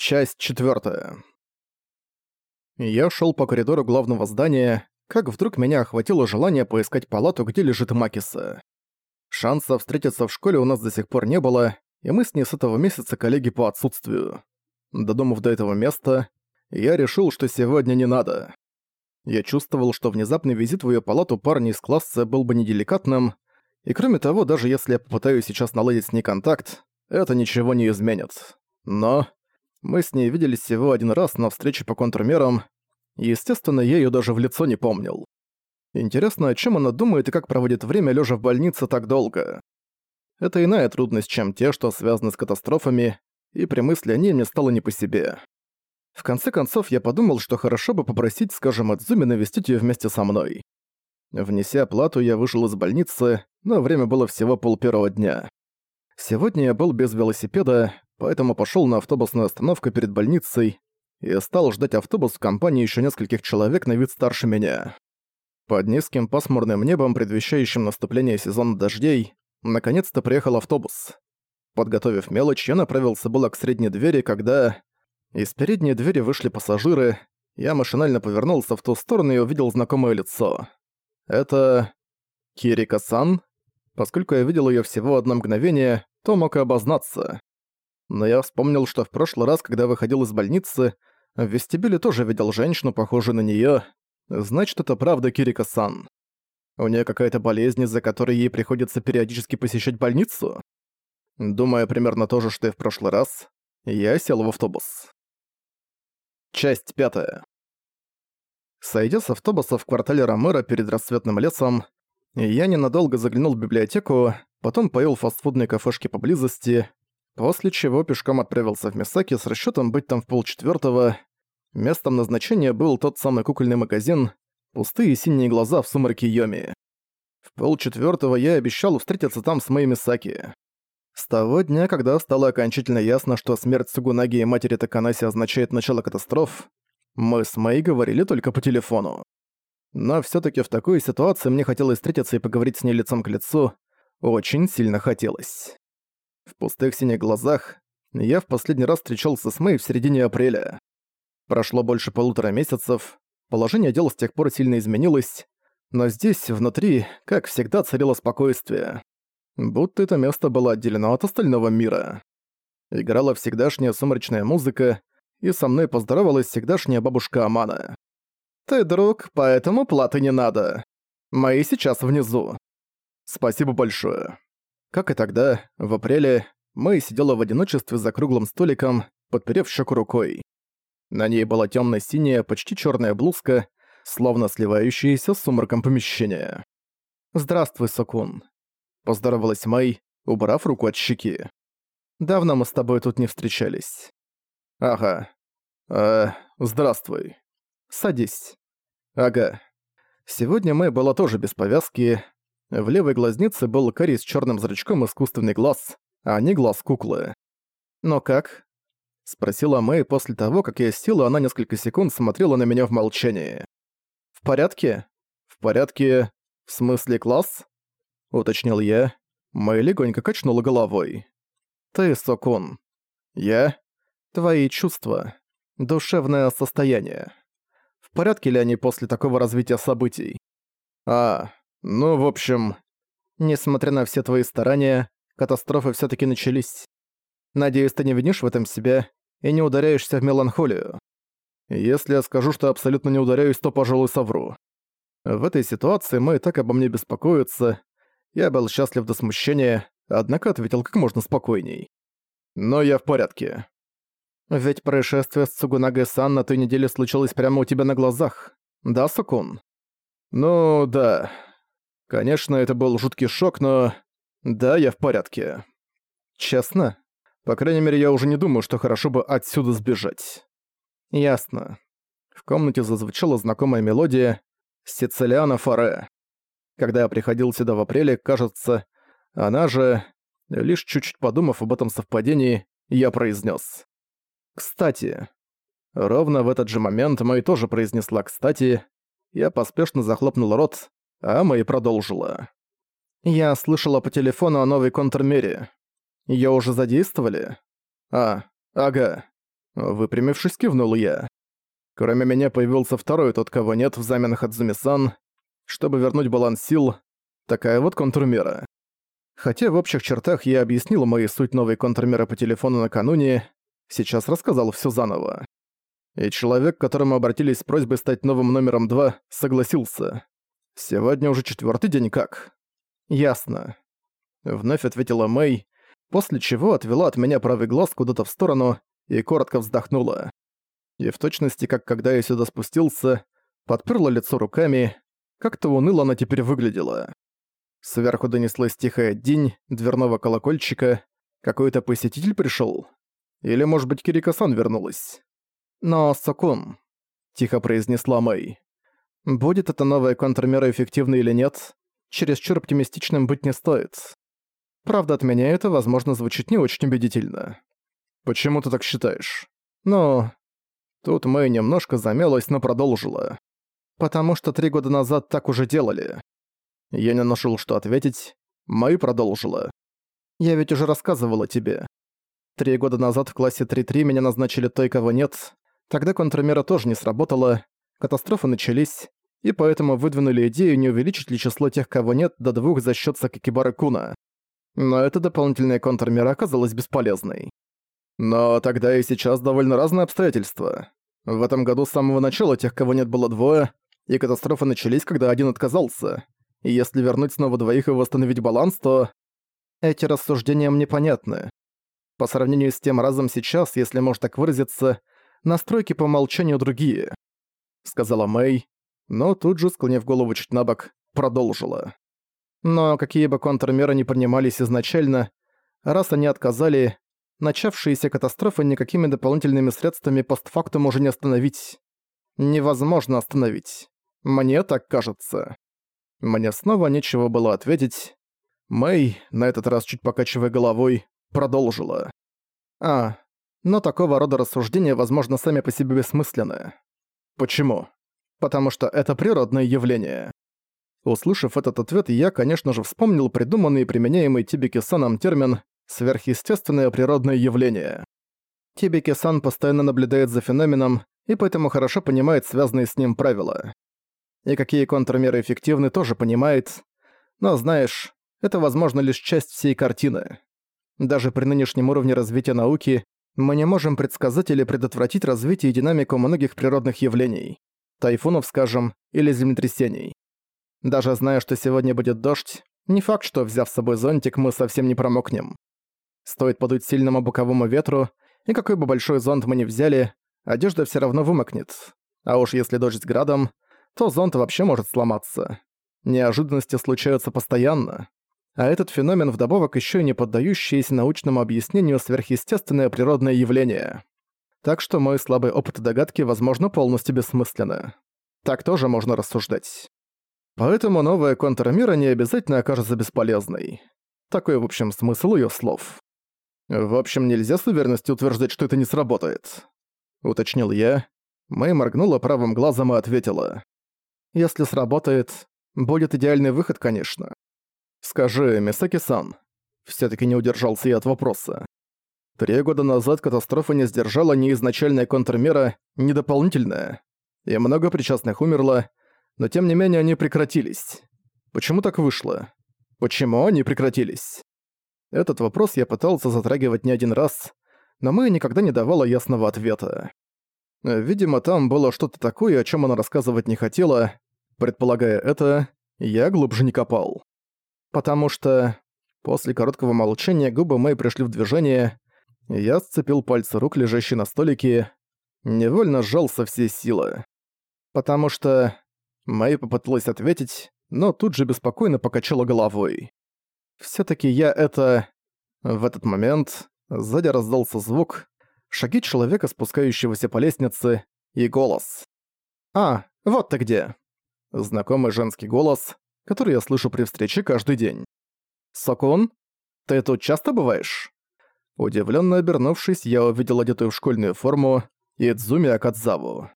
Часть четвертая. Я шел по коридору главного здания, как вдруг меня охватило желание поискать палату, где лежит Макиса. Шанса встретиться в школе у нас до сих пор не было, и мы с ней с этого месяца коллеги по отсутствию. Додумав до этого места, я решил, что сегодня не надо. Я чувствовал, что внезапный визит в её палату парня из класса был бы неделикатным, и кроме того, даже если я попытаюсь сейчас наладить с ней контакт, это ничего не изменит. Но мы с ней виделись всего один раз на встрече по контрмерам, естественно, я её даже в лицо не помнил. Интересно, о чем она думает и как проводит время, лежа в больнице так долго. Это иная трудность, чем те, что связаны с катастрофами, и при мысли о ней мне стало не по себе. В конце концов, я подумал, что хорошо бы попросить, скажем, Адзуми навестить её вместе со мной. Внеся оплату, я вышел из больницы, но время было всего полпервого дня. Сегодня я был без велосипеда, поэтому пошёл на автобусную остановку перед больницей и стал ждать автобус в компании ещё нескольких человек на вид старше меня. Под низким пасмурным небом, предвещающим наступление сезона дождей, наконец-то приехал автобус. Подготовив мелочь, я направился было к средней двери, когда... Из передней двери вышли пассажиры, я машинально повернулся в ту сторону и увидел знакомое лицо. Это... Кирика-сан? Поскольку я видел её всего одно мгновение, то мог и обознаться. Но я вспомнил, что в прошлый раз, когда выходил из больницы, в вестибюле тоже видел женщину, похожую на неё. Значит, это правда Кирика-сан. У неё какая-то болезнь, из-за которой ей приходится периодически посещать больницу? Думая примерно то же, что и в прошлый раз, я сел в автобус. Часть пятая. Сойдя с автобуса в квартале Ромеро перед рассветным лесом, я ненадолго заглянул в библиотеку, потом поел в фастфудной кафешке поблизости, после чего пешком отправился в Мисаки с расчетом быть там в полчетвертого. Местом назначения был тот самый кукольный магазин, пустые синие глаза в сумраке Йоми. В полчетвертого я обещал встретиться там с моей Мисаки. С того дня, когда стало окончательно ясно, что смерть Сугунаги и матери Таканаси означает начало катастроф, мы с Мэй говорили только по телефону. Но всё таки в такой ситуации мне хотелось встретиться и поговорить с ней лицом к лицу. Очень сильно хотелось. В пустых синих глазах я в последний раз встречался с Мэй в середине апреля. Прошло больше полутора месяцев, положение дел с тех пор сильно изменилось, но здесь, внутри, как всегда, царило спокойствие. Будто это место было отделено от остального мира. Играла всегдашняя сумрачная музыка, и со мной поздоровалась всегдашняя бабушка Амана. «Ты друг, поэтому платы не надо. Мои сейчас внизу. Спасибо большое». Как и тогда, в апреле, Мэй сидела в одиночестве за круглым столиком, подперев щеку рукой. На ней была темно-синяя, почти черная блузка, словно сливающаяся с сумраком помещения. «Здравствуй, Сокун», — поздоровалась Мэй, убрав руку от щеки. «Давно мы с тобой тут не встречались». «Ага. Э, здравствуй. Садись». «Ага». Сегодня Мэй была тоже без повязки. В левой глазнице был карий с черным зрачком искусственный глаз, а не глаз куклы. «Но как?» — спросила Мэй после того, как я села, она несколько секунд смотрела на меня в молчании. «В порядке?» «В порядке... В смысле класс?» — уточнил я. Мэй легонько качнула головой. «Ты, Сокун». «Я?» Твои чувства. Душевное состояние. В порядке ли они после такого развития событий? А, ну, в общем... Несмотря на все твои старания, катастрофы все таки начались. Надеюсь, ты не винишь в этом себя и не ударяешься в меланхолию. Если я скажу, что абсолютно не ударяюсь, то, пожалуй, совру. В этой ситуации мы так обо мне беспокоятся. Я был счастлив до смущения, однако ответил как можно спокойней. Но я в порядке. Ведь происшествие с Цугунагой-сан на той неделе случилось прямо у тебя на глазах. Да, Сукун? Ну, да. Конечно, это был жуткий шок, но... Да, я в порядке. Честно? По крайней мере, я уже не думаю, что хорошо бы отсюда сбежать. Ясно. В комнате зазвучала знакомая мелодия «Сицилиана Форе». Когда я приходил сюда в апреле, кажется, она же... Лишь чуть-чуть подумав об этом совпадении, я произнес: «Кстати». Ровно в этот же момент Мэй тоже произнесла «кстати». Я поспешно захлопнул рот, а Мэй продолжила. «Я слышала по телефону о новой контрмере. Её уже задействовали?» «А, ага. Выпрямившись, кивнул я. Кроме меня появился второй тот, кого нет, взамен Хадзуми-сан. Чтобы вернуть баланс сил, такая вот контрмера. Хотя в общих чертах я объяснил мои суть новой контрмеры по телефону накануне, сейчас рассказал все заново. И человек, к которому обратились с просьбой стать новым номером два, согласился. Сегодня уже четвертый день как. Ясно. Вновь ответила Мэй, после чего отвела от меня правый глаз куда-то в сторону и коротко вздохнула. И в точности, как когда я сюда спустился, подперла лицо руками, как-то уныло она теперь выглядела. Сверху донеслась тихая день дверного колокольчика. Какой-то посетитель пришел? Или, может быть, Кирика-сан вернулась? Но, Сокун, тихо произнесла Мэй. Будет эта новая контрмера эффективной или нет, чересчур оптимистичным быть не стоит. Правда, от меня это, возможно, звучит не очень убедительно. Почему ты так считаешь? Ну, тут Мэй немножко замялась, но продолжила. Потому что три года назад так уже делали. Я не нашел, что ответить. Мэй продолжила. «Я ведь уже рассказывала тебе. Три года назад в классе 3-3 меня назначили той, кого нет. Тогда контрмера тоже не сработала, катастрофы начались, и поэтому выдвинули идею, не увеличить ли число тех, кого нет, до двух за счет Сакикибары Куна. Но эта дополнительная контрмера оказалась бесполезной. Но тогда и сейчас довольно разные обстоятельства. В этом году с самого начала тех, кого нет, было двое, и катастрофы начались, когда один отказался. И если вернуть снова двоих и восстановить баланс, то... Эти рассуждения мне понятны. По сравнению с тем разом сейчас, если можно так выразиться, настройки по умолчанию другие. Сказала Мэй, но тут же, склонив голову чуть на бок, продолжила. Но какие бы контрмеры ни принимались изначально, раз они отказали, начавшиеся катастрофы никакими дополнительными средствами постфактум уже не остановить. Невозможно остановить. Мне так кажется. Мне снова нечего было ответить. Мэй, на этот раз чуть покачивая головой, продолжила. «А, но такого рода рассуждения, возможно, сами по себе бессмысленны. Почему? Потому что это природное явление». Услышав этот ответ, я, конечно же, вспомнил придуманный и применяемый Тибики-саном термин «сверхъестественное природное явление». Тибики-сан постоянно наблюдает за феноменом и поэтому хорошо понимает связанные с ним правила и какие контрмеры эффективны, тоже понимает. Но знаешь, это возможно лишь часть всей картины. Даже при нынешнем уровне развития науки мы не можем предсказать или предотвратить развитие и динамику многих природных явлений. Тайфунов, скажем, или землетрясений. Даже зная, что сегодня будет дождь, не факт, что, взяв с собой зонтик, мы совсем не промокнем. Стоит подуть сильному боковому ветру, и какой бы большой зонт мы ни взяли, одежда все равно вымокнет. А уж если дождь с градом, то зонт вообще может сломаться. Неожиданности случаются постоянно. А этот феномен вдобавок еще и не поддающееся научному объяснению сверхъестественное природное явление. Так что мой слабый опыт и догадки, возможно, полностью бессмысленны. Так тоже можно рассуждать. Поэтому новая контрмера не обязательно окажется бесполезной. Такой, в общем, смысл ее слов. В общем, нельзя с уверенностью утверждать, что это не сработает. Уточнил я. Мэй моргнула правым глазом и ответила. Если сработает, будет идеальный выход, конечно. Скажи, Мисаки-сан, всё-таки не удержался я от вопроса. Три года назад катастрофа не сдержала ни изначальная контрмера, ни дополнительная. И много причастных умерло, но тем не менее они прекратились. Почему так вышло? Почему они прекратились? Этот вопрос я пытался затрагивать не один раз, но мы никогда не давала ясного ответа. Видимо, там было что-то такое, о чем она рассказывать не хотела. Предполагая это, я глубже не копал. Потому что... После короткого молчания губы Мэй пришли в движение, я сцепил пальцы рук, лежащие на столике, невольно сжал со всей силы. Потому что... Мэй попыталась ответить, но тут же беспокойно покачала головой. все таки я это... В этот момент сзади раздался звук, шаги человека, спускающегося по лестнице, и голос. «А, вот ты где!» Знакомый женский голос, который я слышу при встрече каждый день. «Сокун, ты тут часто бываешь?» Удивленно обернувшись, я увидел одетую в школьную форму Идзуми Акадзаву.